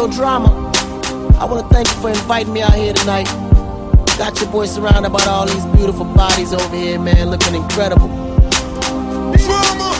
Yo, drama. I want to thank you for inviting me out here tonight. Got your boy surrounded by all these beautiful bodies over here, man, looking incredible. Drama,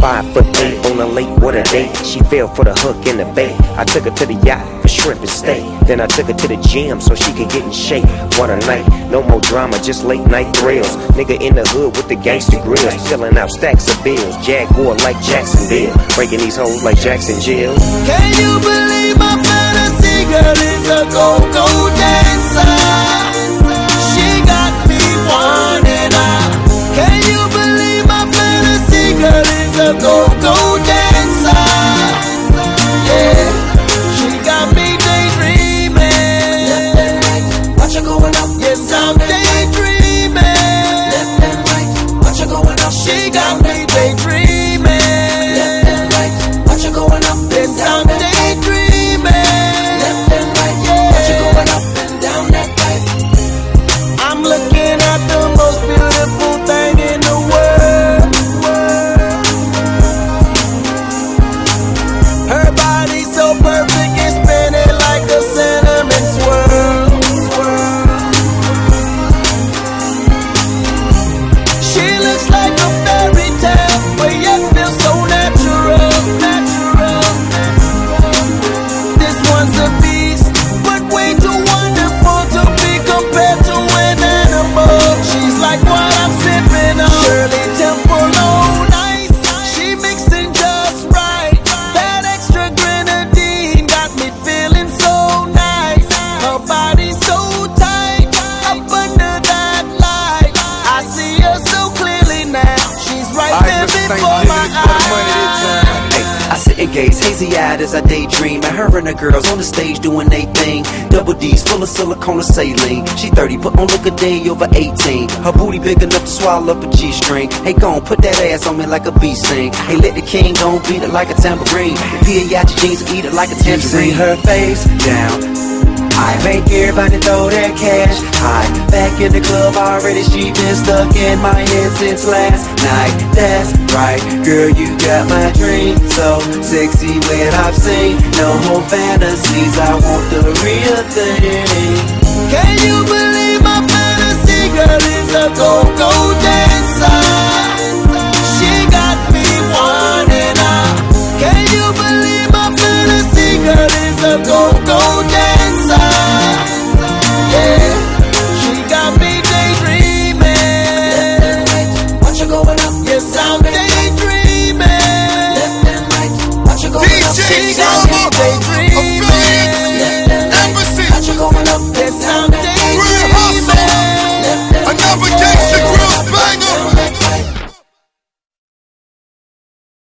Five foot eight on a late water date. She fell for the hook in the bay. I took her to the yacht for shrimp and steak. Then I took her to the gym so she could get in shape. What a night, no more drama, just late night thrills. Nigga in the hood with the gangster grills, filling out stacks of bills. Jaguar like Jacksonville, breaking these hoes like Jackson Jill. Can you believe my girl Hazy eyed as I daydream. And her and the girls on the stage doing they thing. Double D's full of silicone and saline. She 30, but on look a day over 18. Her booty big enough to swallow up a G string. Hey, gon' put that ass on me like a bee sing. Hey, let the king gon' beat it like a tambourine. Out your jeans and eat it like a tangerine. her face down. I make everybody throw their cash high. Back in the club already, she been stuck in my head since last night. That's right, girl, you got my dream. So sexy when I've seen no more fantasies. I want the real thing.